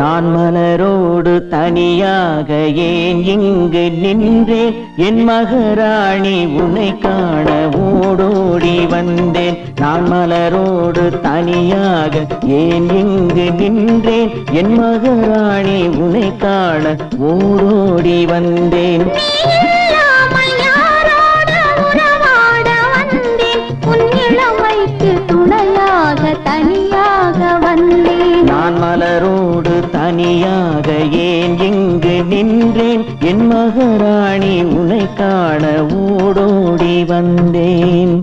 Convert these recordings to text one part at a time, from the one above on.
நான் மலரோடு தனியாக ஏன் இங்கு நின்றேன்? என் மகராணி உன்னை காண ஓடோடி வந்தேன். நான் மலரோடு தனியாக ஏன் இங்கு நின்றேன்? என் மகராணி உன்னை காண ஓடோடி வந்தேன். ஞானியாக ஏன் இங்கு நின்றேன்? என் மகராணி உனை காண ஓடோடி வந்தேன்.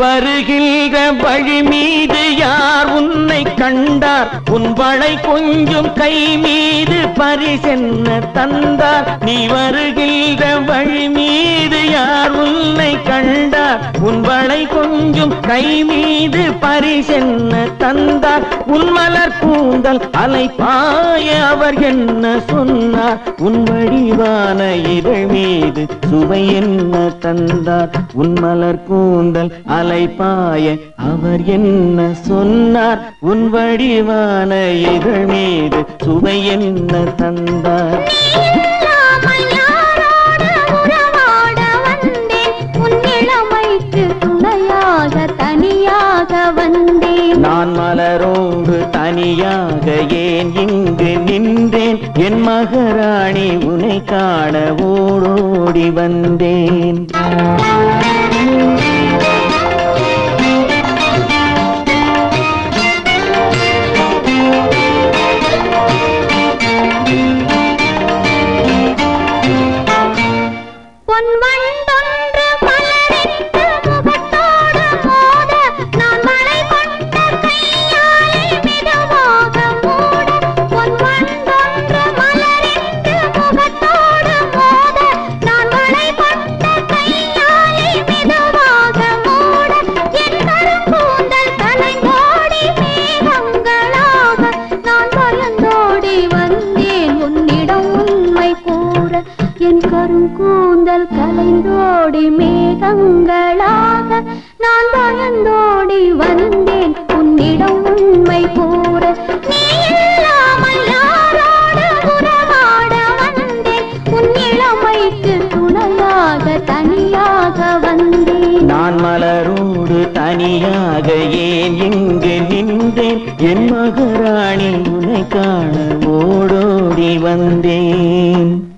வருகின்ற வழி மீது யார் உன்வளை கொஞ்சம் கை மீது பரிசென்ன தந்தார். நீ வருகின்ற வழி மீது யார் உன்னை கண்டார். உன் வளை கொஞ்சம் கை மீது பரிசென்ன தந்தார். உன்மலர் கூந்தல் அலை பாய அவர் என்ன சொன்னார். உன் வடிவான இதழ் மீது சுவை என்ன தந்தார். உன் மலர் கூந்தல் அலை பாய அவர் என்ன சொன்னார். உன் வடிவான இதழ் மீது சுவை என்ன தந்தார் உன் நான் மலரோடு தனியாக ஏன் இங்கு நின்றேன்? என் மகராணி உன்னை காண ஓடோடி வந்தேன். கூற என் கருங்கூந்தல் கலைந்தோடி மேகங்களாக நான் பயந்தோடி வந்தேன். உன்னிடம் உண்மை கூற நீ இல்லாமல் யாரோடு உறவாட வந்தேன். உன் இளமைக்கு துணையாக தனியாக வந்தேன். நான் மலரோடு தனியாக ஏன் இங்கு நின்றேன்? என் மகராணி உனை காண ஓடோடி வந்தேன்.